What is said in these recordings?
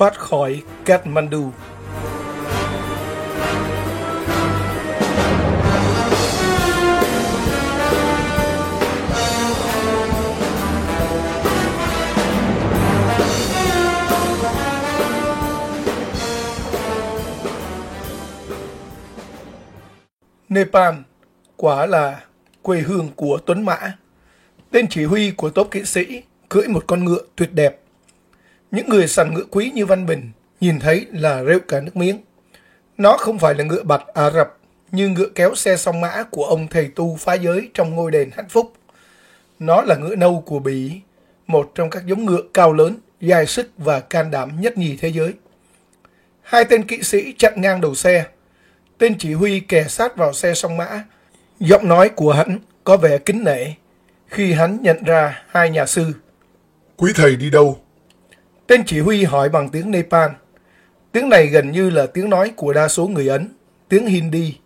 Thoát khỏi Kathmandu Nepal quả là quê hương của Tuấn Mã. Tên chỉ huy của tốp kỵ sĩ cưỡi một con ngựa tuyệt đẹp những người săn ngựa quý như Văn Bình nhìn thấy là rêu cả nước miếng. Nó không phải là ngựa bạch Ả Rập như ngựa kéo xe song mã của ông thầy tu phá giới trong ngôi đền hạnh phúc. Nó là ngựa nâu của Bỉ, một trong các giống ngựa cao lớn, dài sức và can đảm nhất nhì thế giới. Hai tên kỵ sĩ chặn ngang đầu xe. Tên chỉ huy kè sát vào xe song mã. Giọng nói của hắn có vẻ kính nể khi hắn nhận ra hai nhà sư. Quý thầy đi đâu? Tên chỉ huy hỏi bằng tiếng Nepal. Tiếng này gần như là tiếng nói của đa số người Ấn, tiếng Hindi.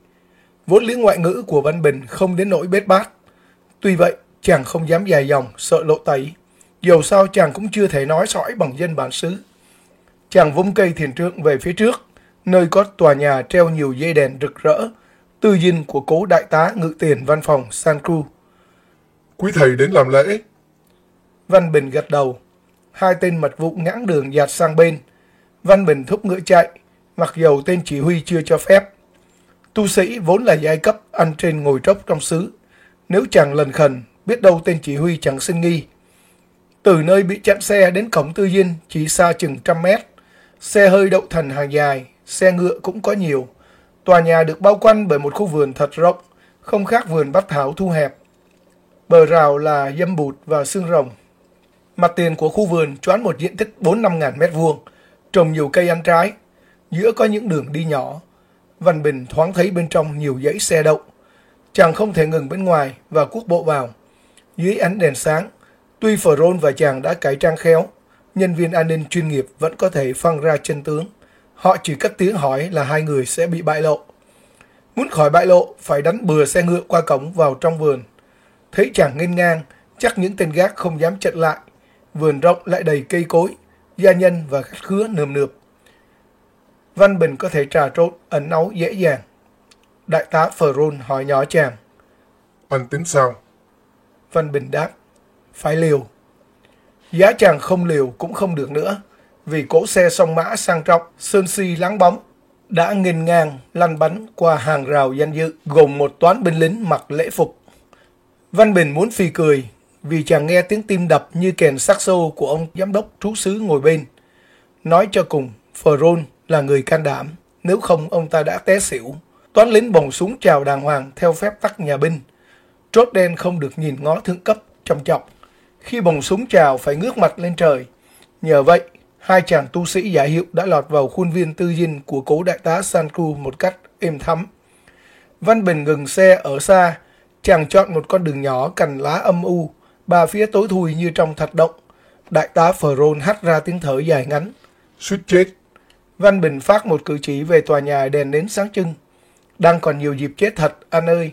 Vốn liếng ngoại ngữ của Văn Bình không đến nỗi bết bát. Tuy vậy, chàng không dám dài dòng, sợ lộ tẩy. Dù sao chàng cũng chưa thể nói sõi bằng dân bản xứ. Chàng vung cây thiền trượng về phía trước, nơi có tòa nhà treo nhiều dây đèn rực rỡ, tư dinh của cố đại tá ngự tiền văn phòng San Cruz. Quý thầy đến làm lễ. Văn Bình gật đầu hai tên mật vụ ngãng đường dạt sang bên. Văn Bình thúc ngựa chạy, mặc dầu tên chỉ huy chưa cho phép. Tu sĩ vốn là giai cấp ăn trên ngồi trốc trong xứ. Nếu chẳng lần khẩn, biết đâu tên chỉ huy chẳng sinh nghi. Từ nơi bị chặn xe đến cổng tư dinh chỉ xa chừng trăm mét. Xe hơi đậu thần hàng dài, xe ngựa cũng có nhiều. Tòa nhà được bao quanh bởi một khu vườn thật rộng, không khác vườn bát thảo thu hẹp. Bờ rào là dâm bụt và xương rồng. Mặt tiền của khu vườn choán một diện tích 4-5 ngàn mét vuông, trồng nhiều cây ăn trái, giữa có những đường đi nhỏ. Văn Bình thoáng thấy bên trong nhiều dãy xe đậu. Chàng không thể ngừng bên ngoài và quốc bộ vào. Dưới ánh đèn sáng, tuy Phở Rôn và chàng đã cải trang khéo, nhân viên an ninh chuyên nghiệp vẫn có thể phăng ra chân tướng. Họ chỉ cất tiếng hỏi là hai người sẽ bị bại lộ. Muốn khỏi bại lộ, phải đánh bừa xe ngựa qua cổng vào trong vườn. Thấy chàng nghênh ngang, chắc những tên gác không dám chặn lại vườn rộng lại đầy cây cối, gia nhân và khách khứa nườm nượp. Văn Bình có thể trà trộn, ẩn náu dễ dàng. Đại tá Phờ Rôn hỏi nhỏ chàng. Anh tính sao? Văn Bình đáp. Phải liều. Giá chàng không liều cũng không được nữa, vì cỗ xe song mã sang trọng, sơn si láng bóng, đã nghênh ngang lăn bắn qua hàng rào danh dự gồm một toán binh lính mặc lễ phục. Văn Bình muốn phì cười vì chàng nghe tiếng tim đập như kèn saxo của ông giám đốc trú xứ ngồi bên. Nói cho cùng, Ferron là người can đảm, nếu không ông ta đã té xỉu. Toán lính bồng súng chào đàng hoàng theo phép tắc nhà binh. Trốt đen không được nhìn ngó thượng cấp, trọng trọng. Khi bồng súng chào phải ngước mặt lên trời. Nhờ vậy, hai chàng tu sĩ giả hiệu đã lọt vào khuôn viên tư dinh của cố đại tá Sanku một cách êm thắm. Văn Bình ngừng xe ở xa, chàng chọn một con đường nhỏ cành lá âm u, Ba phía tối thui như trong thạch động. Đại tá Rôn hắt ra tiếng thở dài ngắn. Suýt chết. Văn Bình phát một cử chỉ về tòa nhà đèn nến sáng trưng. Đang còn nhiều dịp chết thật, anh ơi.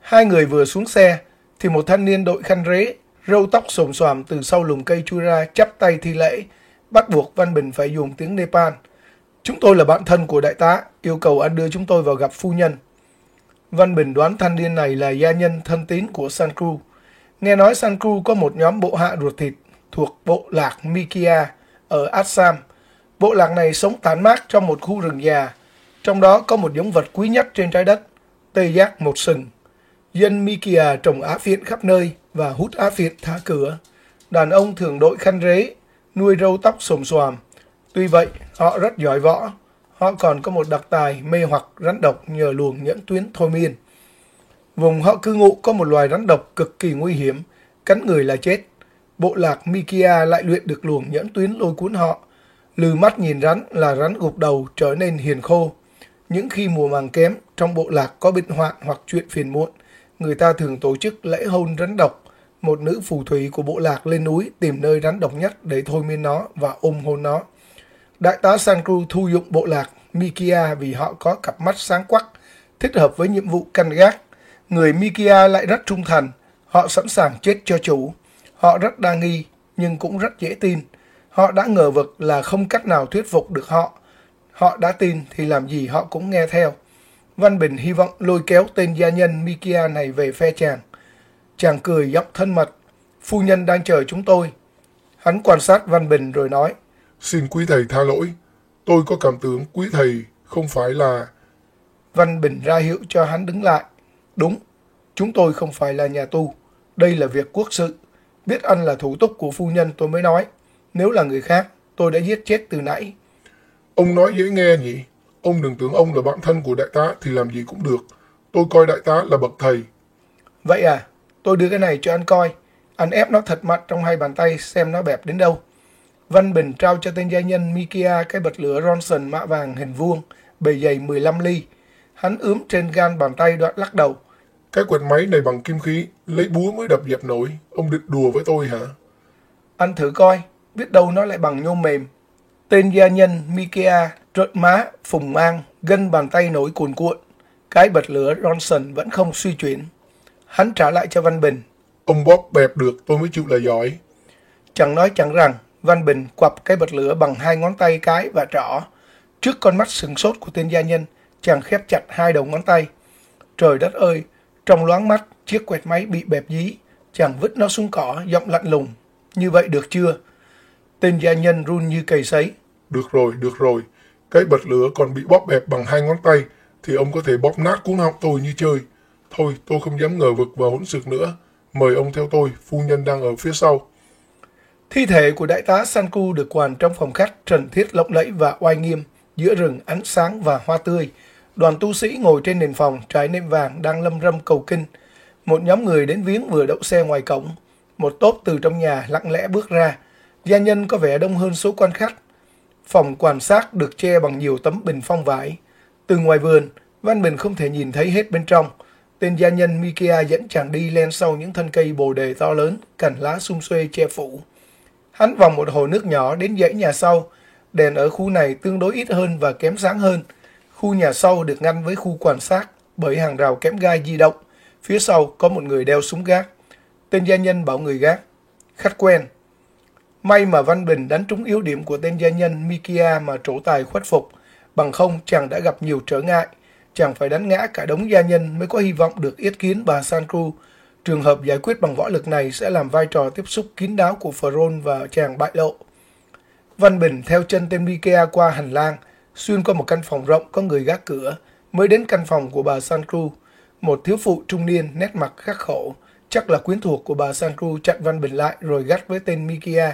Hai người vừa xuống xe, thì một thanh niên đội khăn rế, râu tóc xồm xoàm từ sau lùm cây chui ra chắp tay thi lễ, bắt buộc Văn Bình phải dùng tiếng Nepal. Chúng tôi là bạn thân của đại tá, yêu cầu anh đưa chúng tôi vào gặp phu nhân. Văn Bình đoán thanh niên này là gia nhân thân tín của San Cruz. Nghe nói Sanku có một nhóm bộ hạ ruột thịt thuộc bộ lạc Mikia ở Assam. Bộ lạc này sống tán mát trong một khu rừng già, trong đó có một giống vật quý nhất trên trái đất, tê giác một sừng. Dân Mikia trồng á phiện khắp nơi và hút á phiện thả cửa. Đàn ông thường đội khăn rế, nuôi râu tóc xồm xoàm. Tuy vậy, họ rất giỏi võ. Họ còn có một đặc tài mê hoặc rắn độc nhờ luồng nhẫn tuyến thôi miên. Vùng họ cư ngụ có một loài rắn độc cực kỳ nguy hiểm, cắn người là chết. Bộ lạc Mikia lại luyện được luồng nhẫn tuyến lôi cuốn họ, Lừ mắt nhìn rắn là rắn gục đầu trở nên hiền khô. Những khi mùa màng kém, trong bộ lạc có bệnh hoạn hoặc chuyện phiền muộn, người ta thường tổ chức lễ hôn rắn độc. Một nữ phù thủy của bộ lạc lên núi tìm nơi rắn độc nhất để thôi miên nó và ôm hôn nó. Đại tá Sankru thu dụng bộ lạc Mikia vì họ có cặp mắt sáng quắc, thích hợp với nhiệm vụ canh gác. Người Mikia lại rất trung thành, họ sẵn sàng chết cho chủ. Họ rất đa nghi, nhưng cũng rất dễ tin. Họ đã ngờ vực là không cách nào thuyết phục được họ. Họ đã tin thì làm gì họ cũng nghe theo. Văn Bình hy vọng lôi kéo tên gia nhân Mikia này về phe chàng. Chàng cười giọng thân mật. Phu nhân đang chờ chúng tôi. Hắn quan sát Văn Bình rồi nói. Xin quý thầy tha lỗi. Tôi có cảm tưởng quý thầy không phải là... Văn Bình ra hiệu cho hắn đứng lại. Đúng, chúng tôi không phải là nhà tu. Đây là việc quốc sự. Biết ăn là thủ tục của phu nhân tôi mới nói. Nếu là người khác, tôi đã giết chết từ nãy. Ông nói dễ nghe nhỉ? Ông đừng tưởng ông là bạn thân của đại tá thì làm gì cũng được. Tôi coi đại tá là bậc thầy. Vậy à, tôi đưa cái này cho anh coi. Anh ép nó thật mạnh trong hai bàn tay xem nó bẹp đến đâu. Văn Bình trao cho tên gia nhân Mikia cái bật lửa Ronson mạ vàng hình vuông, bề dày 15 ly. Hắn ướm trên gan bàn tay đoạn lắc đầu. Cái quẹt máy này bằng kim khí, lấy búa mới đập dẹp nổi. Ông định đùa với tôi hả? Anh thử coi, biết đâu nó lại bằng nhôm mềm. Tên gia nhân Mikia trợn má, phùng mang, gân bàn tay nổi cuồn cuộn. Cái bật lửa Ronson vẫn không suy chuyển. Hắn trả lại cho Văn Bình. Ông bóp bẹp được tôi mới chịu là giỏi. Chẳng nói chẳng rằng, Văn Bình quặp cái bật lửa bằng hai ngón tay cái và trỏ. Trước con mắt sừng sốt của tên gia nhân, chàng khép chặt hai đầu ngón tay. Trời đất ơi, trong loáng mắt, chiếc quẹt máy bị bẹp dí. Chàng vứt nó xuống cỏ, giọng lạnh lùng. Như vậy được chưa? Tên gia nhân run như cầy sấy. Được rồi, được rồi. Cái bật lửa còn bị bóp bẹp bằng hai ngón tay, thì ông có thể bóp nát cuốn họng tôi như chơi. Thôi, tôi không dám ngờ vực vào hỗn sực nữa. Mời ông theo tôi, phu nhân đang ở phía sau. Thi thể của đại tá Sanku được quàn trong phòng khách trần thiết lộng lẫy và oai nghiêm, giữa rừng ánh sáng và hoa tươi. Đoàn tu sĩ ngồi trên nền phòng trái nệm vàng đang lâm râm cầu kinh. Một nhóm người đến viếng vừa đậu xe ngoài cổng. Một tốp từ trong nhà lặng lẽ bước ra. Gia nhân có vẻ đông hơn số quan khách. Phòng quan sát được che bằng nhiều tấm bình phong vải. Từ ngoài vườn, Văn Bình không thể nhìn thấy hết bên trong. Tên gia nhân Mikia dẫn chàng đi len sau những thân cây bồ đề to lớn, cành lá sum xuê che phủ. Hắn vòng một hồ nước nhỏ đến dãy nhà sau. Đèn ở khu này tương đối ít hơn và kém sáng hơn. Khu nhà sau được ngăn với khu quan sát bởi hàng rào kém gai di động. Phía sau có một người đeo súng gác. Tên gia nhân bảo người gác. Khách quen. May mà Văn Bình đánh trúng yếu điểm của tên gia nhân Mikia mà trổ tài khuất phục. Bằng không chàng đã gặp nhiều trở ngại. Chàng phải đánh ngã cả đống gia nhân mới có hy vọng được yết kiến bà Sankru. Trường hợp giải quyết bằng võ lực này sẽ làm vai trò tiếp xúc kín đáo của Phron và chàng bại lộ. Văn Bình theo chân tên Mikia qua hành lang, xuyên qua một căn phòng rộng có người gác cửa, mới đến căn phòng của bà Sankru. Một thiếu phụ trung niên nét mặt khắc khổ, chắc là quyến thuộc của bà Sankru chặn Văn Bình lại rồi gắt với tên Mikia.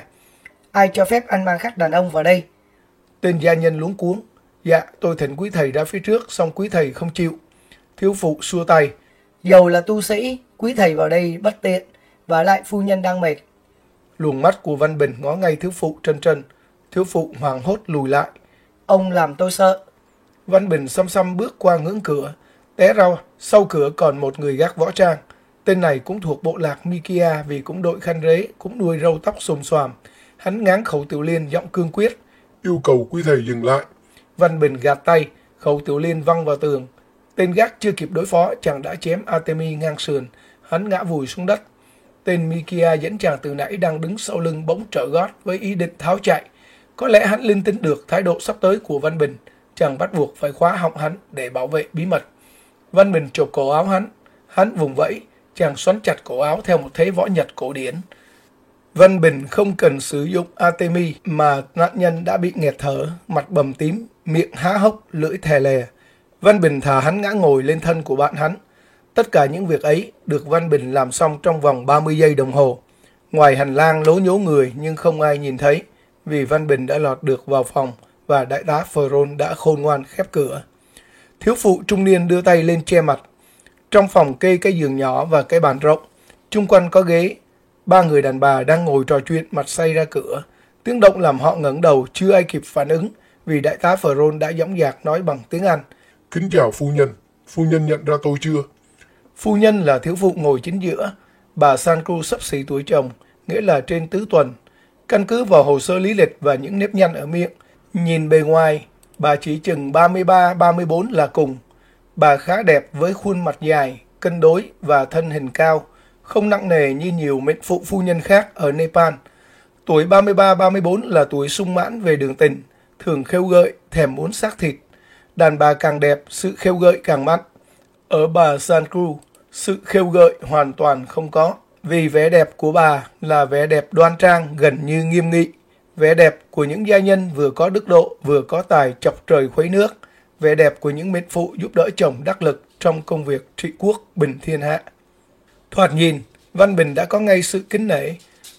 Ai cho phép anh mang khách đàn ông vào đây? Tên gia nhân luống cuống. Dạ, tôi thỉnh quý thầy ra phía trước, xong quý thầy không chịu. Thiếu phụ xua tay. Dầu là tu sĩ, quý thầy vào đây bất tiện, và lại phu nhân đang mệt. Luồng mắt của Văn Bình ngó ngay thiếu phụ trân trân. Thiếu phụ hoàng hốt lùi lại. Ông làm tôi sợ. Văn Bình xăm xăm bước qua ngưỡng cửa. Té ra sau cửa còn một người gác võ trang. Tên này cũng thuộc bộ lạc Mikia vì cũng đội khăn rế, cũng đuôi râu tóc xồm xoàm. Hắn ngáng khẩu tiểu liên giọng cương quyết. Yêu cầu quý thầy dừng lại. Văn Bình gạt tay, khẩu tiểu liên văng vào tường. Tên gác chưa kịp đối phó, chàng đã chém Artemi ngang sườn. Hắn ngã vùi xuống đất. Tên Mikia dẫn chàng từ nãy đang đứng sau lưng bỗng trở gót với ý định tháo chạy. Có lẽ hắn linh tính được thái độ sắp tới của Văn Bình. Chàng bắt buộc phải khóa họng hắn để bảo vệ bí mật. Văn Bình chộp cổ áo hắn. Hắn vùng vẫy, chàng xoắn chặt cổ áo theo một thế võ nhật cổ điển. Văn Bình không cần sử dụng Artemi mà nạn nhân đã bị nghẹt thở, mặt bầm tím, miệng há hốc, lưỡi thè lè. Văn Bình thả hắn ngã ngồi lên thân của bạn hắn. Tất cả những việc ấy được Văn Bình làm xong trong vòng 30 giây đồng hồ. Ngoài hành lang lố nhố người nhưng không ai nhìn thấy vì Văn Bình đã lọt được vào phòng và đại tá Phron đã khôn ngoan khép cửa. Thiếu phụ trung niên đưa tay lên che mặt. Trong phòng kê cái giường nhỏ và cái bàn rộng, chung quanh có ghế. Ba người đàn bà đang ngồi trò chuyện mặt say ra cửa. Tiếng động làm họ ngẩng đầu, chưa ai kịp phản ứng, vì đại tá Phron đã dõng dạc nói bằng tiếng Anh. Kính chào phu nhân, phu nhân nhận ra tôi chưa? Phu nhân là thiếu phụ ngồi chính giữa, bà Sancru sắp xỉ tuổi chồng, nghĩa là trên tứ tuần. Căn cứ vào hồ sơ lý lịch và những nếp nhăn ở miệng, nhìn bề ngoài, bà chỉ chừng 33-34 là cùng. Bà khá đẹp với khuôn mặt dài, cân đối và thân hình cao, không nặng nề như nhiều mệnh phụ phu nhân khác ở Nepal. Tuổi 33-34 là tuổi sung mãn về đường tình, thường khêu gợi, thèm muốn xác thịt. Đàn bà càng đẹp, sự khêu gợi càng mạnh. Ở bà Sancru, sự khêu gợi hoàn toàn không có, vì vẻ đẹp của bà là vẻ đẹp đoan trang gần như nghiêm nghị. Vẻ đẹp của những gia nhân vừa có đức độ vừa có tài chọc trời khuấy nước. Vẻ đẹp của những mệnh phụ giúp đỡ chồng đắc lực trong công việc trị quốc bình thiên hạ. Thoạt nhìn, Văn Bình đã có ngay sự kính nể.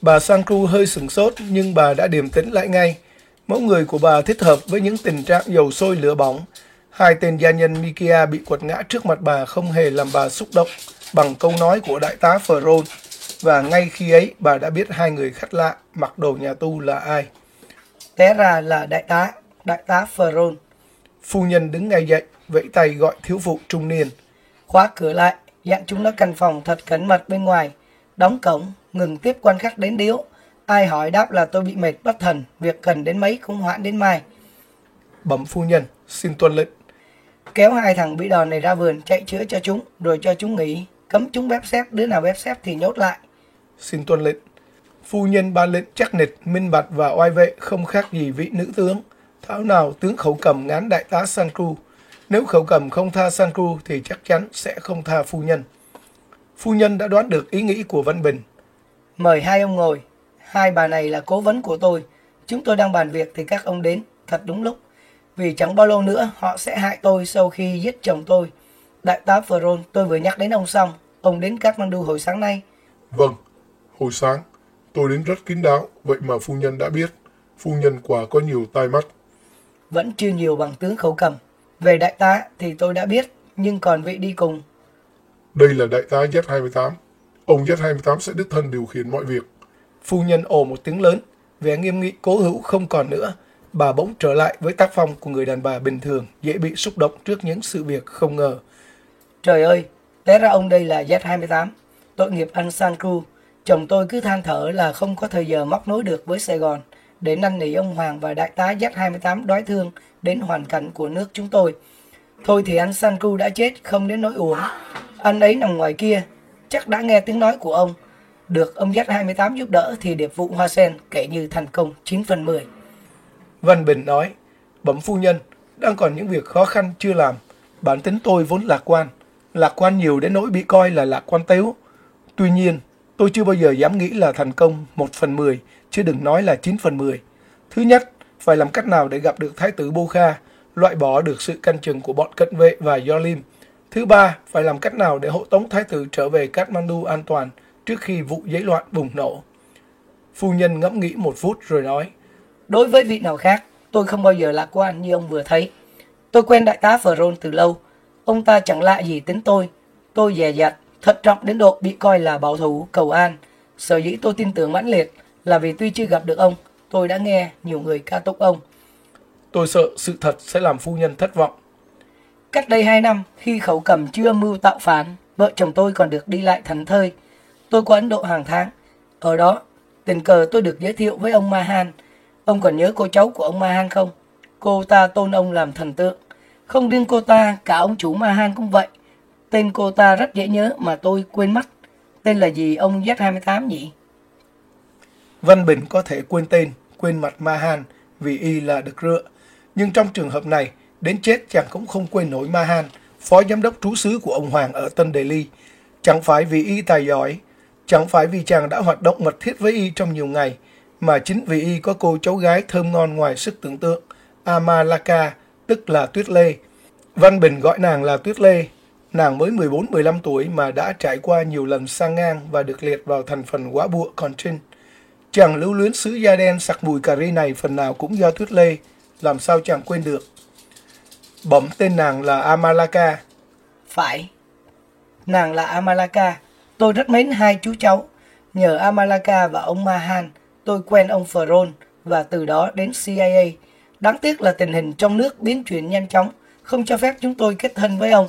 Bà Sang Cru hơi sừng sốt nhưng bà đã điềm tĩnh lại ngay. Mẫu người của bà thích hợp với những tình trạng dầu sôi lửa bỏng. Hai tên gia nhân Mikia bị quật ngã trước mặt bà không hề làm bà xúc động bằng câu nói của đại tá Ferron. Và ngay khi ấy bà đã biết hai người khách lạ mặc đồ nhà tu là ai. Té ra là đại tá, đại tá Ferron. Phu nhân đứng ngay dậy, vẫy tay gọi thiếu phụ trung niên. Khóa cửa lại, dặn chúng nó căn phòng thật cẩn mật bên ngoài. Đóng cổng, ngừng tiếp quan khách đến điếu. Ai hỏi đáp là tôi bị mệt bất thần, việc cần đến mấy cũng hoãn đến mai. Bẩm phu nhân, xin tuân lệnh. Kéo hai thằng bị đòn này ra vườn chạy chữa cho chúng, rồi cho chúng nghỉ. Cấm chúng bếp xếp, đứa nào bếp xếp thì nhốt lại. Xin tuân lệnh. Phu nhân ban lệnh chắc nịch, minh bạch và oai vệ không khác gì vị nữ tướng. Thảo nào tướng khẩu cầm ngán đại tá Sankru. Nếu khẩu cầm không tha Sankru thì chắc chắn sẽ không tha phu nhân. Phu nhân đã đoán được ý nghĩ của Văn Bình. Mời hai ông ngồi. Hai bà này là cố vấn của tôi. Chúng tôi đang bàn việc thì các ông đến, thật đúng lúc. Vì chẳng bao lâu nữa họ sẽ hại tôi sau khi giết chồng tôi. Đại tá Ferron, tôi vừa nhắc đến ông xong. Ông đến Kathmandu hồi sáng nay. Vâng, hồi sáng, tôi đến rất kín đáo, vậy mà phu nhân đã biết. Phu nhân quả có nhiều tai mắt. Vẫn chưa nhiều bằng tướng khẩu cầm. Về đại tá thì tôi đã biết, nhưng còn vị đi cùng. Đây là đại tá Z-28. Ông Z-28 sẽ đích thân điều khiển mọi việc. Phu nhân ồ một tiếng lớn, vẻ nghiêm nghị cố hữu không còn nữa. Bà bỗng trở lại với tác phong của người đàn bà bình thường, dễ bị xúc động trước những sự việc không ngờ. Trời ơi, té ra ông đây là Z28. Tội nghiệp anh Sankru. Chồng tôi cứ than thở là không có thời giờ móc nối được với Sài Gòn để năn nỉ ông Hoàng và đại tá Z28 đói thương đến hoàn cảnh của nước chúng tôi. Thôi thì anh sanku đã chết, không đến nỗi uổng. Anh ấy nằm ngoài kia, chắc đã nghe tiếng nói của ông. Được ông Z28 giúp đỡ thì điệp vụ Hoa Sen kể như thành công 9 phần 10. Văn Bình nói, bẩm phu nhân, đang còn những việc khó khăn chưa làm. Bản tính tôi vốn lạc quan, lạc quan nhiều đến nỗi bị coi là lạc quan tếu. Tuy nhiên, tôi chưa bao giờ dám nghĩ là thành công 1 phần 10, chứ đừng nói là 9 phần 10. Thứ nhất, phải làm cách nào để gặp được Thái tử Bô Kha, loại bỏ được sự canh chừng của bọn cận vệ và Yolim. Thứ ba, phải làm cách nào để hộ tống Thái tử trở về Kathmandu an toàn trước khi vụ giấy loạn bùng nổ. Phu nhân ngẫm nghĩ một phút rồi nói, Đối với vị nào khác, tôi không bao giờ lạc quan như ông vừa thấy. Tôi quen đại tá Ferron từ lâu. Ông ta chẳng lạ gì tính tôi. Tôi dè dặt, thận trọng đến độ bị coi là bảo thủ, cầu an. Sở dĩ tôi tin tưởng mãnh liệt là vì tuy chưa gặp được ông, tôi đã nghe nhiều người ca tụng ông. tôi sợ sự thật sẽ làm phu nhân thất vọng. Cách đây 2 năm, khi khẩu cầm chưa mưu tạo phán, vợ chồng tôi còn được đi lại thần thơi. Tôi qua Ấn Độ hàng tháng. Ở đó, tình cờ tôi được giới thiệu với ông Mahan. Ông còn nhớ cô cháu của ông Mahan không? Cô ta tôn ông làm thần tượng. Không riêng cô ta, cả ông chủ Mahan cũng vậy. Tên cô ta rất dễ nhớ mà tôi quên mất. Tên là gì ông Z28 nhỉ? Văn Bình có thể quên tên, quên mặt Mahan vì y là được rựa. Nhưng trong trường hợp này, đến chết chàng cũng không quên nổi Mahan, phó giám đốc trú xứ của ông Hoàng ở Tân Delhi. Chẳng phải vì y tài giỏi, chẳng phải vì chàng đã hoạt động mật thiết với y trong nhiều ngày, mà chính vì y có cô cháu gái thơm ngon ngoài sức tưởng tượng, Amalaka, tức là Tuyết Lê. Văn Bình gọi nàng là Tuyết Lê. Nàng mới 14-15 tuổi mà đã trải qua nhiều lần sang ngang và được liệt vào thành phần quá bụa còn trinh. Chàng lưu luyến xứ da đen sặc mùi cà ri này phần nào cũng do Tuyết Lê, làm sao chàng quên được. Bẩm tên nàng là Amalaka, Phải. Nàng là Amalaka. Tôi rất mến hai chú cháu. Nhờ Amalaka và ông Mahan, tôi quen ông Ferron và từ đó đến CIA. Đáng tiếc là tình hình trong nước biến chuyển nhanh chóng, không cho phép chúng tôi kết thân với ông.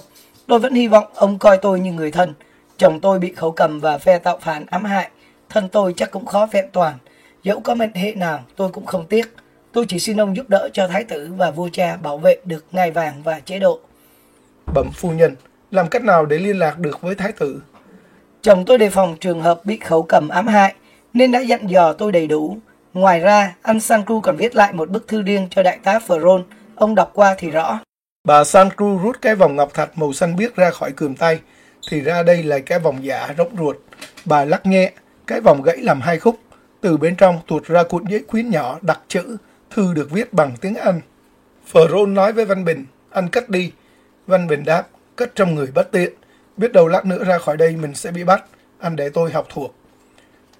Tôi vẫn hy vọng ông coi tôi như người thân. Chồng tôi bị khẩu cầm và phe tạo phản ám hại. Thân tôi chắc cũng khó vẹn toàn. Dẫu có mệnh hệ nào, tôi cũng không tiếc. Tôi chỉ xin ông giúp đỡ cho thái tử và vua cha bảo vệ được ngai vàng và chế độ. Bẩm phu nhân, làm cách nào để liên lạc được với thái tử? Chồng tôi đề phòng trường hợp bị khẩu cầm ám hại, nên đã dặn dò tôi đầy đủ. Ngoài ra, anh Sankru còn viết lại một bức thư riêng cho đại tá Phron. Ông đọc qua thì rõ. Bà Sankru rút cái vòng ngọc thạch màu xanh biếc ra khỏi cườm tay. Thì ra đây là cái vòng giả rỗng ruột. Bà lắc nhẹ, cái vòng gãy làm hai khúc. Từ bên trong tuột ra cuộn giấy khuyến nhỏ đặc chữ. Thư được viết bằng tiếng Anh. Phron nói với Văn Bình, anh cất đi. Văn Bình đáp, cất trong người bất tiện. Biết đâu lát nữa ra khỏi đây mình sẽ bị bắt. Anh để tôi học thuộc.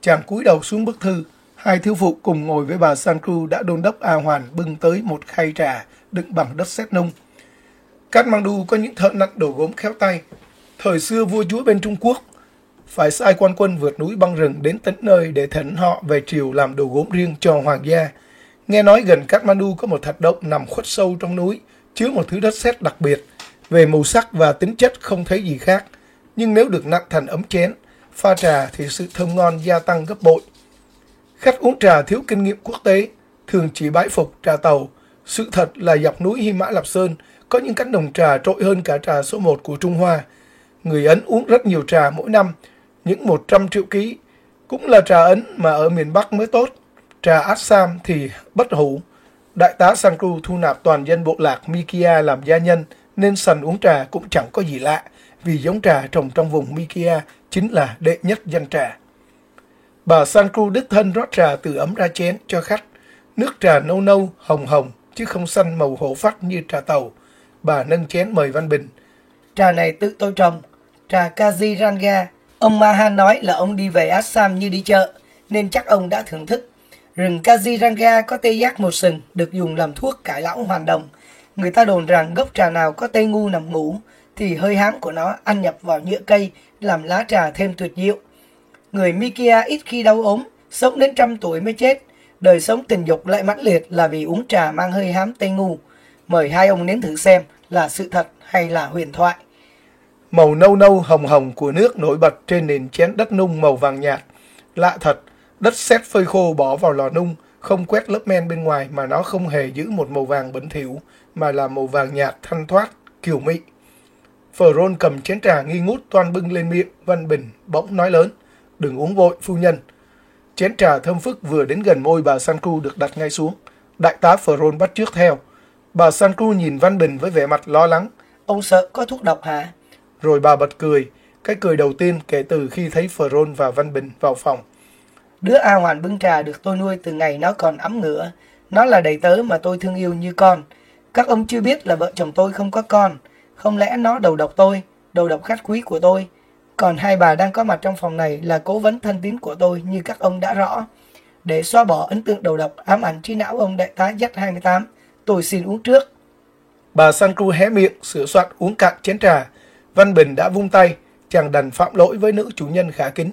Chàng cúi đầu xuống bức thư. Hai thiếu phụ cùng ngồi với bà Sankru đã đôn đốc A Hoàn bưng tới một khay trà đựng bằng đất sét nung. Kathmandu có những thợ nặn đồ gốm khéo tay. Thời xưa vua chúa bên Trung Quốc phải sai quan quân vượt núi băng rừng đến tận nơi để thỉnh họ về triều làm đồ gốm riêng cho hoàng gia. Nghe nói gần Kathmandu có một thạch động nằm khuất sâu trong núi, chứa một thứ đất sét đặc biệt. Về màu sắc và tính chất không thấy gì khác, nhưng nếu được nặn thành ấm chén, pha trà thì sự thơm ngon gia tăng gấp bội. Khách uống trà thiếu kinh nghiệm quốc tế, thường chỉ bãi phục trà tàu. Sự thật là dọc núi Hy Mã Lạp Sơn có những cánh đồng trà trội hơn cả trà số 1 của Trung Hoa. Người Ấn uống rất nhiều trà mỗi năm, những 100 triệu ký. Cũng là trà Ấn mà ở miền Bắc mới tốt. Trà Assam thì bất hủ. Đại tá Sankru thu nạp toàn dân bộ lạc Mikia làm gia nhân, nên sần uống trà cũng chẳng có gì lạ, vì giống trà trồng trong vùng Mikia chính là đệ nhất dân trà. Bà Sankru đích thân rót trà từ ấm ra chén cho khách. Nước trà nâu nâu, hồng hồng, chứ không xanh màu hổ phách như trà tàu. Bà nâng chén mời Văn Bình. Trà này tự tôi trồng, trà Kaziranga. Ông Maha nói là ông đi về Assam như đi chợ, nên chắc ông đã thưởng thức. Rừng Kaziranga có tê giác một sừng, được dùng làm thuốc cải lão hoàn đồng. Người ta đồn rằng gốc trà nào có tê ngu nằm ngủ, thì hơi hám của nó ăn nhập vào nhựa cây, làm lá trà thêm tuyệt diệu. Người Mikia ít khi đau ốm, sống đến trăm tuổi mới chết. Đời sống tình dục lại mãnh liệt là vì uống trà mang hơi hám tây ngu. Mời hai ông nếm thử xem là sự thật hay là huyền thoại. Màu nâu nâu hồng hồng của nước nổi bật trên nền chén đất nung màu vàng nhạt. Lạ thật, đất sét phơi khô bỏ vào lò nung, không quét lớp men bên ngoài mà nó không hề giữ một màu vàng bẩn thỉu, mà là màu vàng nhạt thanh thoát, kiều mị. Phở rôn cầm chén trà nghi ngút toan bưng lên miệng, Văn Bình bỗng nói lớn, đừng uống vội phu nhân. Chén trà thơm phức vừa đến gần môi bà Sanku được đặt ngay xuống. Đại tá Phở rôn bắt trước theo. Bà Sanku nhìn Văn Bình với vẻ mặt lo lắng. Ông sợ có thuốc độc hả? Rồi bà bật cười, cái cười đầu tiên kể từ khi thấy rôn và Văn Bình vào phòng. Đứa A Hoàn bưng trà được tôi nuôi từ ngày nó còn ấm ngựa. Nó là đầy tớ mà tôi thương yêu như con. Các ông chưa biết là vợ chồng tôi không có con. Không lẽ nó đầu độc tôi, đầu độc khách quý của tôi. Còn hai bà đang có mặt trong phòng này là cố vấn thân tín của tôi như các ông đã rõ. Để xóa bỏ ấn tượng đầu độc ám ảnh trí não ông đại tá Z28, tôi xin uống trước. Bà Sanku hé miệng, sửa soạn uống cạn chén trà. Văn Bình đã vung tay, chàng đành phạm lỗi với nữ chủ nhân khá kính.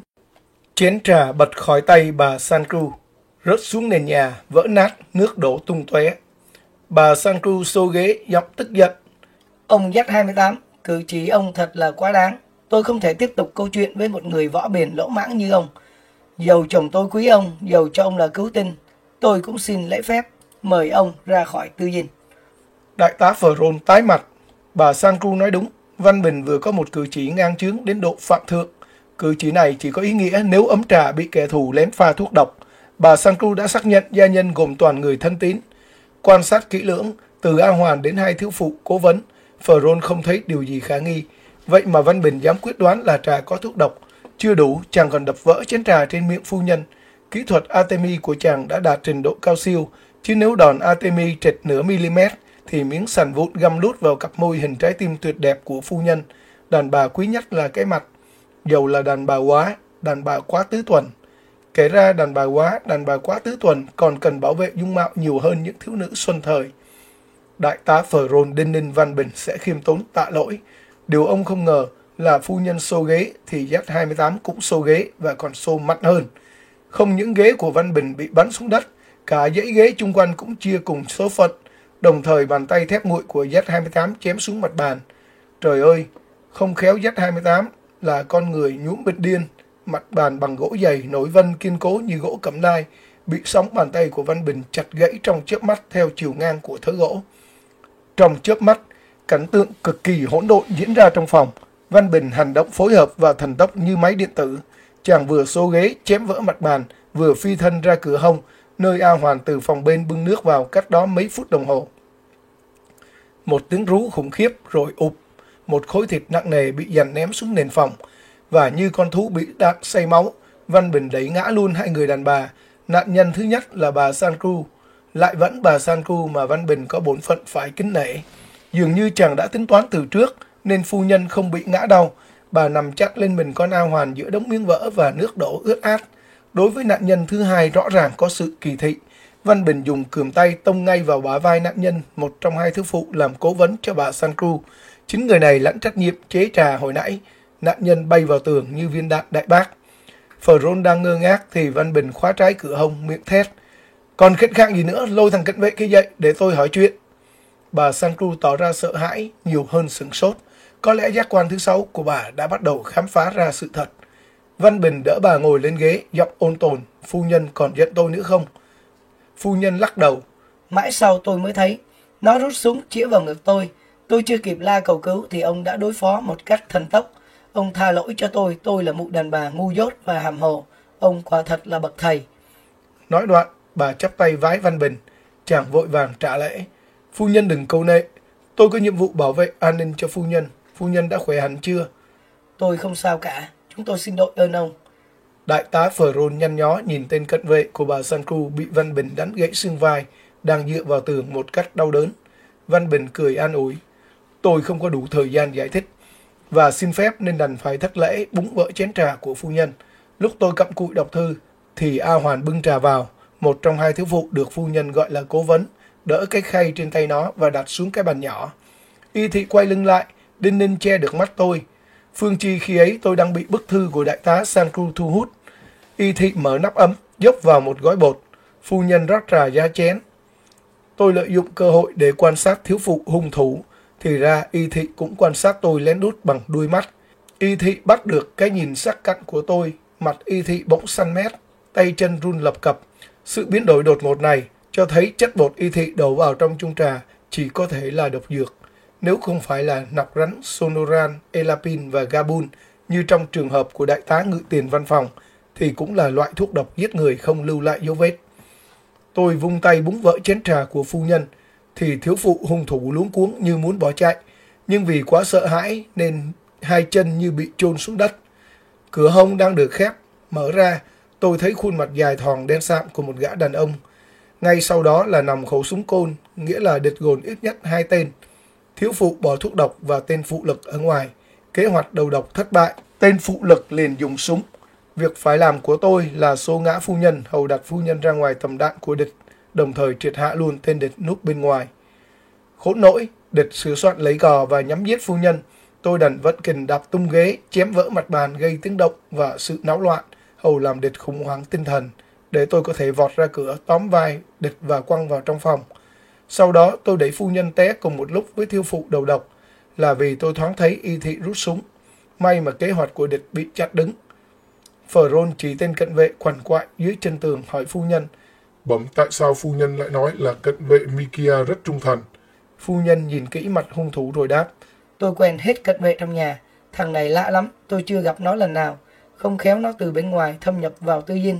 Chén trà bật khỏi tay bà Sanku, rớt xuống nền nhà, vỡ nát, nước đổ tung tóe. Bà Sanku xô ghế, giọng tức giận. Ông Jack 28, cử chỉ ông thật là quá đáng. Tôi không thể tiếp tục câu chuyện với một người võ bền lỗ mãng như ông. Dầu chồng tôi quý ông, dầu cho ông là cứu tinh, tôi cũng xin lễ phép mời ông ra khỏi tư dinh. Đại tá Phở Rôn tái mặt. Bà Sanku nói đúng. Văn Bình vừa có một cử chỉ ngang chướng đến độ phạm thượng. Cử chỉ này chỉ có ý nghĩa nếu ấm trà bị kẻ thù lén pha thuốc độc. Bà Sanku đã xác nhận gia nhân gồm toàn người thân tín. Quan sát kỹ lưỡng, từ A Hoàn đến hai thiếu phụ cố vấn, Phở Rôn không thấy điều gì khả nghi. Vậy mà Văn Bình dám quyết đoán là trà có thuốc độc. Chưa đủ, chàng còn đập vỡ chén trà trên miệng phu nhân. Kỹ thuật Artemi của chàng đã đạt trình độ cao siêu, chứ nếu đòn Artemi trệt nửa mm thì miếng sàn vụt găm lút vào cặp môi hình trái tim tuyệt đẹp của phu nhân. Đàn bà quý nhất là cái mặt. Dầu là đàn bà quá, đàn bà quá tứ tuần. Kể ra đàn bà quá, đàn bà quá tứ tuần còn cần bảo vệ dung mạo nhiều hơn những thiếu nữ xuân thời. Đại tá Phở Rôn Đinh Ninh Văn Bình sẽ khiêm tốn tạ lỗi. Điều ông không ngờ là phu nhân xô ghế thì Z28 cũng xô ghế và còn xô mạnh hơn. Không những ghế của Văn Bình bị bắn xuống đất, Cả dãy ghế chung quanh cũng chia cùng số phận, đồng thời bàn tay thép nguội của Z-28 chém xuống mặt bàn. Trời ơi, không khéo Z-28 là con người nhuốm bệnh điên, mặt bàn bằng gỗ dày, nổi vân kiên cố như gỗ cẩm lai bị sóng bàn tay của Văn Bình chặt gãy trong chớp mắt theo chiều ngang của thớ gỗ. Trong chớp mắt, cảnh tượng cực kỳ hỗn độn diễn ra trong phòng. Văn Bình hành động phối hợp và thần tốc như máy điện tử. Chàng vừa xô ghế chém vỡ mặt bàn, vừa phi thân ra cửa hông, nơi A Hoàn từ phòng bên bưng nước vào cách đó mấy phút đồng hồ. Một tiếng rú khủng khiếp rồi ụp, một khối thịt nặng nề bị dằn ném xuống nền phòng, và như con thú bị đạn say máu, Văn Bình đẩy ngã luôn hai người đàn bà. Nạn nhân thứ nhất là bà San Cru, lại vẫn bà San Cru mà Văn Bình có bổn phận phải kính nể. Dường như chàng đã tính toán từ trước, nên phu nhân không bị ngã đau. Bà nằm chắc lên mình con A Hoàn giữa đống miếng vỡ và nước đổ ướt át. Đối với nạn nhân thứ hai rõ ràng có sự kỳ thị. Văn Bình dùng cườm tay tông ngay vào bả vai nạn nhân, một trong hai thứ phụ làm cố vấn cho bà San Chính người này lãnh trách nhiệm chế trà hồi nãy. Nạn nhân bay vào tường như viên đạn đại bác. Phở rôn đang ngơ ngác thì Văn Bình khóa trái cửa hông, miệng thét. Còn khệnh khạng gì nữa, lôi thằng cận vệ kia dậy để tôi hỏi chuyện. Bà San tỏ ra sợ hãi nhiều hơn sửng sốt. Có lẽ giác quan thứ sáu của bà đã bắt đầu khám phá ra sự thật. Văn Bình đỡ bà ngồi lên ghế, giọng ôn tồn. Phu nhân còn giận tôi nữa không? Phu nhân lắc đầu. Mãi sau tôi mới thấy, nó rút súng chĩa vào ngực tôi. Tôi chưa kịp la cầu cứu thì ông đã đối phó một cách thần tốc. Ông tha lỗi cho tôi, tôi là một đàn bà ngu dốt và hàm hồ. Ông quả thật là bậc thầy. Nói đoạn, bà chắp tay vái Văn Bình. Chàng vội vàng trả lễ. Phu nhân đừng câu nệ. Tôi có nhiệm vụ bảo vệ an ninh cho phu nhân. Phu nhân đã khỏe hẳn chưa? Tôi không sao cả. Chúng tôi xin đội ơn ông. Đại tá Phở Rôn nhăn nhó nhìn tên cận vệ của bà San Cru bị Văn Bình đánh gãy xương vai, đang dựa vào tường một cách đau đớn. Văn Bình cười an ủi. Tôi không có đủ thời gian giải thích và xin phép nên đành phải thất lễ búng vỡ chén trà của phu nhân. Lúc tôi cặm cụi đọc thư thì A Hoàn bưng trà vào, một trong hai thiếu phụ được phu nhân gọi là cố vấn, đỡ cái khay trên tay nó và đặt xuống cái bàn nhỏ. Y thị quay lưng lại, đinh ninh che được mắt tôi. Phương Chi khi ấy tôi đang bị bức thư của đại tá San thu hút. Y thị mở nắp ấm, dốc vào một gói bột. Phu nhân rót trà ra chén. Tôi lợi dụng cơ hội để quan sát thiếu phụ hung thủ. Thì ra y thị cũng quan sát tôi lén đút bằng đuôi mắt. Y thị bắt được cái nhìn sắc cặn của tôi. Mặt y thị bỗng xanh mét, tay chân run lập cập. Sự biến đổi đột ngột này cho thấy chất bột y thị đổ vào trong chung trà chỉ có thể là độc dược. Nếu không phải là nọc rắn Sonoran, Elapin và Gabun như trong trường hợp của đại tá ngự tiền văn phòng thì cũng là loại thuốc độc giết người không lưu lại dấu vết. Tôi vung tay búng vỡ chén trà của phu nhân thì thiếu phụ hung thủ luống cuống như muốn bỏ chạy nhưng vì quá sợ hãi nên hai chân như bị chôn xuống đất. Cửa hông đang được khép, mở ra, tôi thấy khuôn mặt dài thòn đen sạm của một gã đàn ông ngay sau đó là nằm khẩu súng côn, nghĩa là địch gồn ít nhất hai tên. Thiếu phụ bỏ thuốc độc và tên phụ lực ở ngoài. Kế hoạch đầu độc thất bại, tên phụ lực liền dùng súng. Việc phải làm của tôi là xô ngã phu nhân, hầu đặt phu nhân ra ngoài tầm đạn của địch, đồng thời triệt hạ luôn tên địch núp bên ngoài. Khốn nỗi, địch sửa soạn lấy cò và nhắm giết phu nhân. Tôi đành vận kình đạp tung ghế, chém vỡ mặt bàn gây tiếng động và sự náo loạn, hầu làm địch khủng hoảng tinh thần để tôi có thể vọt ra cửa, tóm vai, địch và quăng vào trong phòng. Sau đó tôi đẩy phu nhân té cùng một lúc với thiêu phụ đầu độc, là vì tôi thoáng thấy y thị rút súng. May mà kế hoạch của địch bị chặt đứng. Phở rôn chỉ tên cận vệ quằn quại dưới chân tường hỏi phu nhân. Bẩm tại sao phu nhân lại nói là cận vệ Mikia rất trung thành? Phu nhân nhìn kỹ mặt hung thủ rồi đáp. Tôi quen hết cận vệ trong nhà. Thằng này lạ lắm, tôi chưa gặp nó lần nào. Không khéo nó từ bên ngoài thâm nhập vào tư dinh.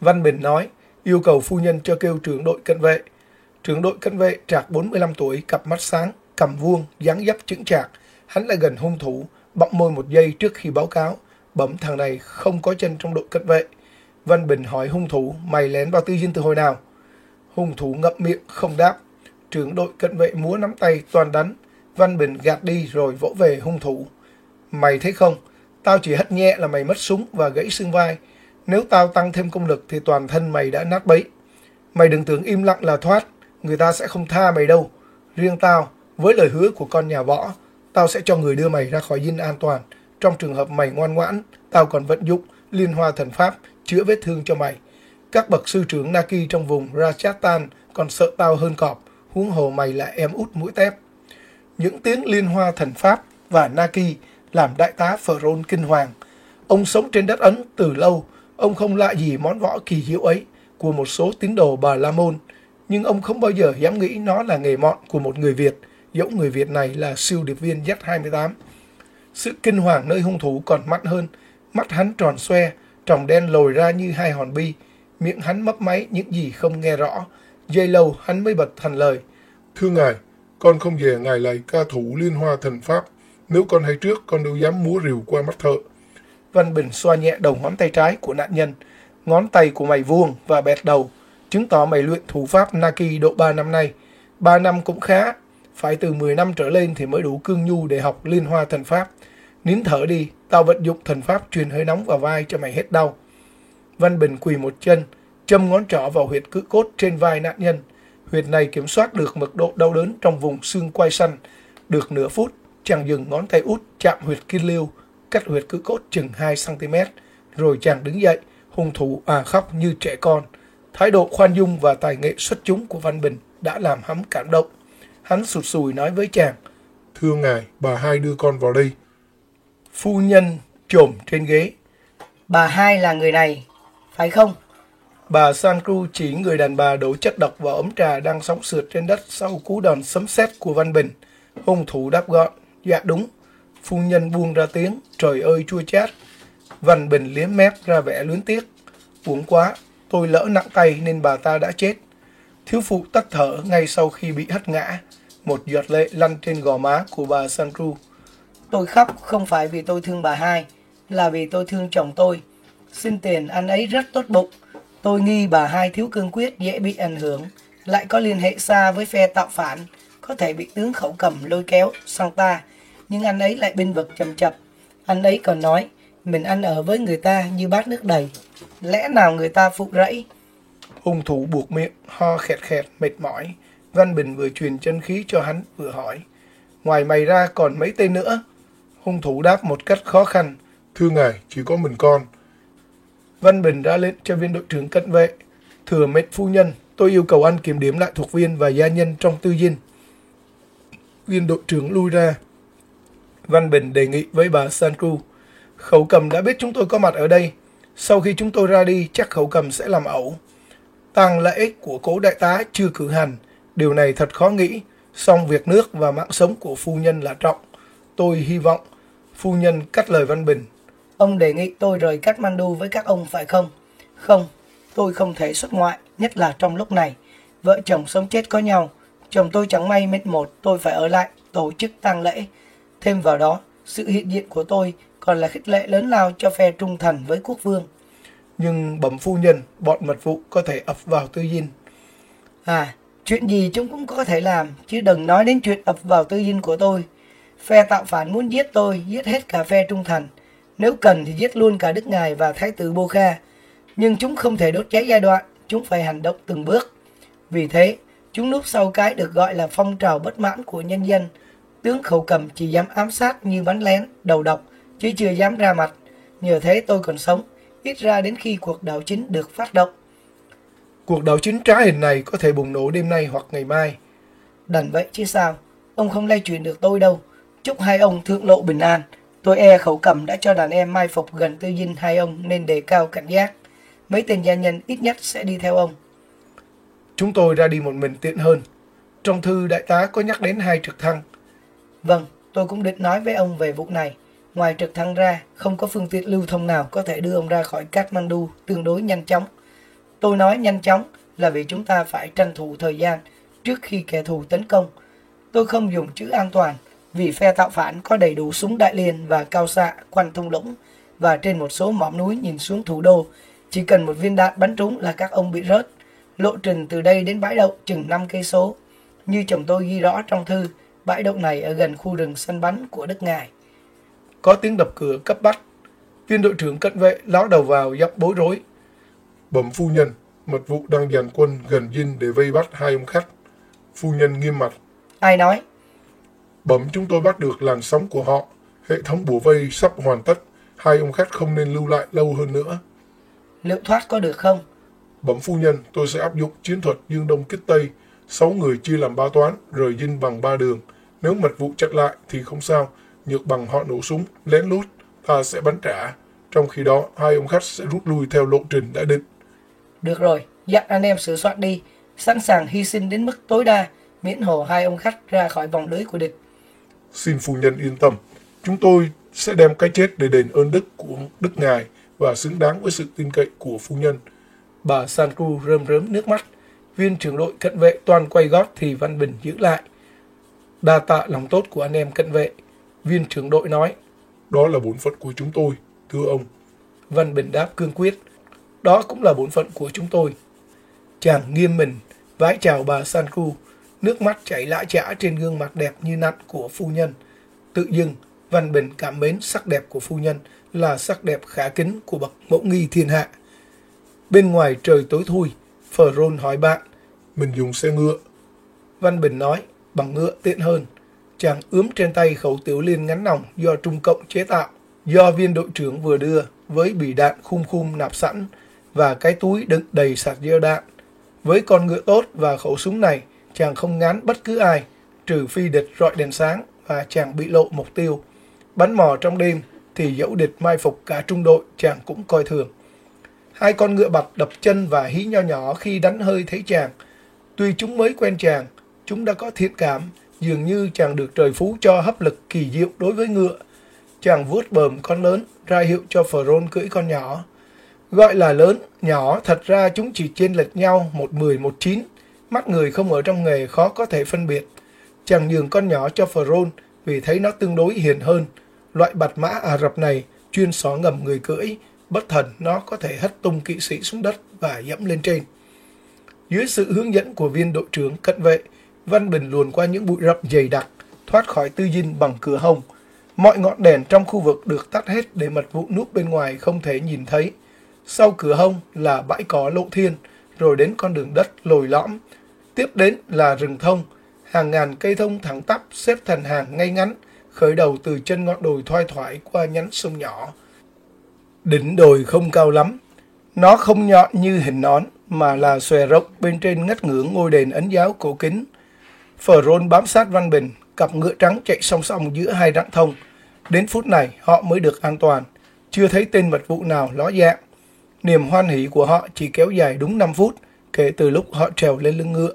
Văn Bình nói, yêu cầu phu nhân cho kêu trưởng đội cận vệ. Trưởng đội cận vệ trạc 45 tuổi, cặp mắt sáng, cầm vuông, dáng dấp chững chạc. Hắn lại gần hung thủ, bọng môi một giây trước khi báo cáo. Bẩm thằng này không có chân trong đội cận vệ. Văn Bình hỏi hung thủ, mày lén vào tư dinh từ hồi nào? Hung thủ ngậm miệng, không đáp. Trưởng đội cận vệ múa nắm tay toàn đánh. Văn Bình gạt đi rồi vỗ về hung thủ. Mày thấy không? Tao chỉ hất nhẹ là mày mất súng và gãy xương vai. Nếu tao tăng thêm công lực thì toàn thân mày đã nát bấy. Mày đừng tưởng im lặng là thoát, người ta sẽ không tha mày đâu. Riêng tao, với lời hứa của con nhà võ, tao sẽ cho người đưa mày ra khỏi dinh an toàn. Trong trường hợp mày ngoan ngoãn, tao còn vận dụng liên hoa thần pháp chữa vết thương cho mày. Các bậc sư trưởng Naki trong vùng Rajasthan còn sợ tao hơn cọp, huống hồ mày là em út mũi tép. Những tiếng liên hoa thần Pháp và Naki làm đại tá Phở kinh hoàng. Ông sống trên đất Ấn từ lâu, ông không lạ gì món võ kỳ diệu ấy của một số tín đồ Bà La Môn, nhưng ông không bao giờ dám nghĩ nó là nghề mọn của một người Việt, dẫu người Việt này là siêu điệp viên Z-28. Sự kinh hoàng nơi hung thủ còn mặn hơn, mắt hắn tròn xoe, tròng đen lồi ra như hai hòn bi, miệng hắn mấp máy những gì không nghe rõ. Dây lâu hắn mới bật thành lời. Thưa ngài, con không về ngài lại ca thủ liên hoa thần Pháp. Nếu con hay trước, con đâu dám múa rìu qua mắt thợ. Văn Bình xoa nhẹ đầu ngón tay trái của nạn nhân. Ngón tay của mày vuông và bẹt đầu, chứng tỏ mày luyện thủ pháp Naki độ 3 năm nay. 3 năm cũng khá, phải từ 10 năm trở lên thì mới đủ cương nhu để học liên hoa thần pháp. Nín thở đi, tao vận dụng thần pháp truyền hơi nóng vào vai cho mày hết đau. Văn Bình quỳ một chân, châm ngón trỏ vào huyệt cự cốt trên vai nạn nhân. Huyệt này kiểm soát được mức độ đau đớn trong vùng xương quai xanh. Được nửa phút, chàng dừng ngón tay út chạm huyệt kim liêu, cách huyệt cự cốt chừng 2cm. Rồi chàng đứng dậy, hung thủ à khóc như trẻ con. Thái độ khoan dung và tài nghệ xuất chúng của Văn Bình đã làm hắn cảm động. Hắn sụt sùi nói với chàng, Thưa ngài, bà hai đưa con vào đây. Phu nhân trồm trên ghế. Bà hai là người này, phải không? Bà Sankru chỉ người đàn bà đổ chất độc vào ấm trà đang sóng sượt trên đất sau cú đòn sấm sét của Văn Bình. Hung thủ đáp gọn, dạ đúng. Phu nhân buông ra tiếng, trời ơi chua chát. Văn Bình liếm mép ra vẻ luyến tiếc. Uống quá, tôi lỡ nặng tay nên bà ta đã chết. Thiếu phụ tắt thở ngay sau khi bị hất ngã. Một giọt lệ lăn trên gò má của bà Sandru. Tôi khóc không phải vì tôi thương bà hai, là vì tôi thương chồng tôi. Xin tiền anh ấy rất tốt bụng. Tôi nghi bà hai thiếu cương quyết dễ bị ảnh hưởng, lại có liên hệ xa với phe tạo phản, có thể bị tướng khẩu cầm lôi kéo sang ta. Nhưng anh ấy lại binh vực chậm chập. Anh ấy còn nói, mình ăn ở với người ta như bát nước đầy. Lẽ nào người ta phụ rẫy? Hung thủ buộc miệng, ho khẹt khẹt, mệt mỏi. Văn Bình vừa truyền chân khí cho hắn, vừa hỏi. Ngoài mày ra còn mấy tên nữa? Hung thủ đáp một cách khó khăn. Thưa ngài, chỉ có mình con. Văn Bình ra lệnh cho viên đội trưởng cận vệ. Thừa mệt phu nhân, tôi yêu cầu anh kiểm điểm lại thuộc viên và gia nhân trong tư dinh. Viên đội trưởng lui ra. Văn Bình đề nghị với bà Sanku. Khẩu cầm đã biết chúng tôi có mặt ở đây. Sau khi chúng tôi ra đi, chắc khẩu cầm sẽ làm ẩu. Tang lễ của cố đại tá chưa cử hành. Điều này thật khó nghĩ. Song việc nước và mạng sống của phu nhân là trọng. Tôi hy vọng phu nhân cắt lời Văn Bình. Ông đề nghị tôi rời Kathmandu với các ông phải không? Không, tôi không thể xuất ngoại, nhất là trong lúc này. Vợ chồng sống chết có nhau. Chồng tôi chẳng may mệt một, tôi phải ở lại, tổ chức tang lễ. Thêm vào đó, sự hiện diện của tôi còn là khích lệ lớn lao cho phe trung thành với quốc vương. Nhưng bẩm phu nhân, bọn mật vụ có thể ập vào tư dinh. À, chuyện gì chúng cũng có thể làm, chứ đừng nói đến chuyện ập vào tư dinh của tôi. Phe tạo phản muốn giết tôi, giết hết cả phe trung thành. Nếu cần thì giết luôn cả Đức Ngài và Thái tử Bô Kha. Nhưng chúng không thể đốt cháy giai đoạn, chúng phải hành động từng bước. Vì thế, chúng núp sau cái được gọi là phong trào bất mãn của nhân dân. Tướng khẩu cầm chỉ dám ám sát như bắn lén, đầu độc, chứ chưa dám ra mặt. Nhờ thế tôi còn sống, ít ra đến khi cuộc đảo chính được phát động. Cuộc đảo chính trá hình này có thể bùng nổ đêm nay hoặc ngày mai. Đành vậy chứ sao, ông không lay chuyển được tôi đâu. Chúc hai ông thượng lộ bình an. Tôi e khẩu cầm đã cho đàn em mai phục gần tư dinh hai ông nên đề cao cảnh giác. Mấy tên gia nhân ít nhất sẽ đi theo ông. Chúng tôi ra đi một mình tiện hơn. Trong thư đại tá có nhắc đến hai trực thăng. Vâng, tôi cũng định nói với ông về vụ này. Ngoài trực thăng ra, không có phương tiện lưu thông nào có thể đưa ông ra khỏi Kathmandu tương đối nhanh chóng. Tôi nói nhanh chóng là vì chúng ta phải tranh thủ thời gian trước khi kẻ thù tấn công. Tôi không dùng chữ an toàn vì phe tạo phản có đầy đủ súng đại liên và cao xạ quanh thung lũng và trên một số mỏm núi nhìn xuống thủ đô. Chỉ cần một viên đạn bắn trúng là các ông bị rớt. Lộ trình từ đây đến bãi đậu chừng 5 cây số. Như chồng tôi ghi rõ trong thư, bãi đậu này ở gần khu rừng săn bắn của Đức Ngài. Có tiếng đập cửa cấp bách. Viên đội trưởng cận vệ ló đầu vào giọng bối rối. Bẩm phu nhân, mật vụ đang dàn quân gần dinh để vây bắt hai ông khách. Phu nhân nghiêm mặt. Ai nói? Bẩm chúng tôi bắt được làn sóng của họ. Hệ thống bùa vây sắp hoàn tất. Hai ông khách không nên lưu lại lâu hơn nữa. Liệu thoát có được không? Bẩm phu nhân, tôi sẽ áp dụng chiến thuật dương đông kích tây, sáu người chia làm ba toán, rời dinh bằng ba đường. Nếu mật vụ chặn lại thì không sao, nhược bằng họ nổ súng, lén lút, ta sẽ bắn trả. Trong khi đó, hai ông khách sẽ rút lui theo lộ trình đã định. Được rồi, dặn anh em sửa soạn đi, sẵn sàng hy sinh đến mức tối đa, miễn hồ hai ông khách ra khỏi vòng lưới của địch. Xin phu nhân yên tâm, chúng tôi sẽ đem cái chết để đền ơn đức của đức ngài và xứng đáng với sự tin cậy của phu nhân. Bà Sanku rơm rớm nước mắt. Viên trưởng đội cận vệ toàn quay gót thì Văn Bình giữ lại. Đa tạ lòng tốt của anh em cận vệ. Viên trưởng đội nói. Đó là bổn phận của chúng tôi, thưa ông. Văn Bình đáp cương quyết. Đó cũng là bổn phận của chúng tôi. Chàng nghiêm mình, vái chào bà Sanku, nước mắt chảy lã chã trên gương mặt đẹp như nặn của phu nhân. Tự dưng, Văn Bình cảm mến sắc đẹp của phu nhân là sắc đẹp khả kính của bậc mẫu nghi thiên hạ. Bên ngoài trời tối thui, Phở Rôn hỏi bạn. Mình dùng xe ngựa. Văn Bình nói, bằng ngựa tiện hơn. Chàng ướm trên tay khẩu tiểu liên ngắn nòng do Trung Cộng chế tạo, do viên đội trưởng vừa đưa với bì đạn khung khung nạp sẵn và cái túi đựng đầy sạc dơ đạn. Với con ngựa tốt và khẩu súng này, chàng không ngán bất cứ ai, trừ phi địch rọi đèn sáng và chàng bị lộ mục tiêu. Bắn mò trong đêm thì dẫu địch mai phục cả trung đội chàng cũng coi thường. Hai con ngựa bạch đập chân và hí nho nhỏ khi đánh hơi thấy chàng. Tuy chúng mới quen chàng, chúng đã có thiện cảm, dường như chàng được trời phú cho hấp lực kỳ diệu đối với ngựa. Chàng vuốt bờm con lớn, ra hiệu cho Phron cưỡi con nhỏ. Gọi là lớn, nhỏ, thật ra chúng chỉ chênh lệch nhau một mười một chín. Mắt người không ở trong nghề khó có thể phân biệt. Chàng nhường con nhỏ cho Phron vì thấy nó tương đối hiền hơn. Loại bạch mã Ả Rập này chuyên xó ngầm người cưỡi, bất thần nó có thể hất tung kỵ sĩ xuống đất và dẫm lên trên. Dưới sự hướng dẫn của viên đội trưởng cận vệ, Văn Bình luồn qua những bụi rậm dày đặc, thoát khỏi tư dinh bằng cửa hông. Mọi ngọn đèn trong khu vực được tắt hết để mật vụ núp bên ngoài không thể nhìn thấy. Sau cửa hông là bãi cỏ lộ thiên, rồi đến con đường đất lồi lõm. Tiếp đến là rừng thông, hàng ngàn cây thông thẳng tắp xếp thành hàng ngay ngắn, khởi đầu từ chân ngọn đồi thoai thoải qua nhánh sông nhỏ. Đỉnh đồi không cao lắm, nó không nhọn như hình nón, mà là xòe rộng bên trên ngất ngưỡng ngôi đền ấn giáo cổ kính. Phở rôn bám sát Văn Bình, cặp ngựa trắng chạy song song giữa hai rặng thông. Đến phút này họ mới được an toàn, chưa thấy tên mật vụ nào ló dạng. Niềm hoan hỷ của họ chỉ kéo dài đúng 5 phút kể từ lúc họ trèo lên lưng ngựa,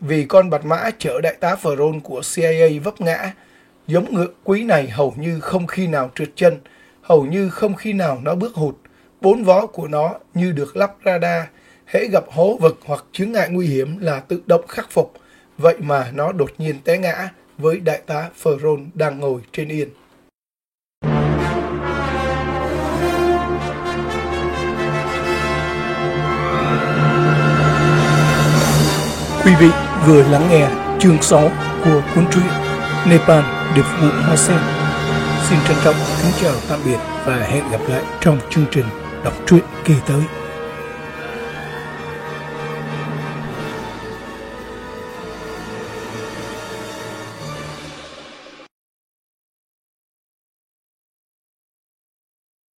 vì con bạch mã chở đại tá Phở rôn của CIA vấp ngã. Giống ngựa quý này hầu như không khi nào trượt chân, hầu như không khi nào nó bước hụt. Bốn vó của nó như được lắp radar, hễ gặp hố vực hoặc chướng ngại nguy hiểm là tự động khắc phục. Vậy mà nó đột nhiên té ngã với đại tá Ferron đang ngồi trên yên. Quý vị vừa lắng nghe chương 6 của cuốn truyện Nepal Điệp vụ Hoa Sen. Xin trân trọng kính chào tạm biệt và hẹn gặp lại trong chương trình đọc truyện kỳ tới.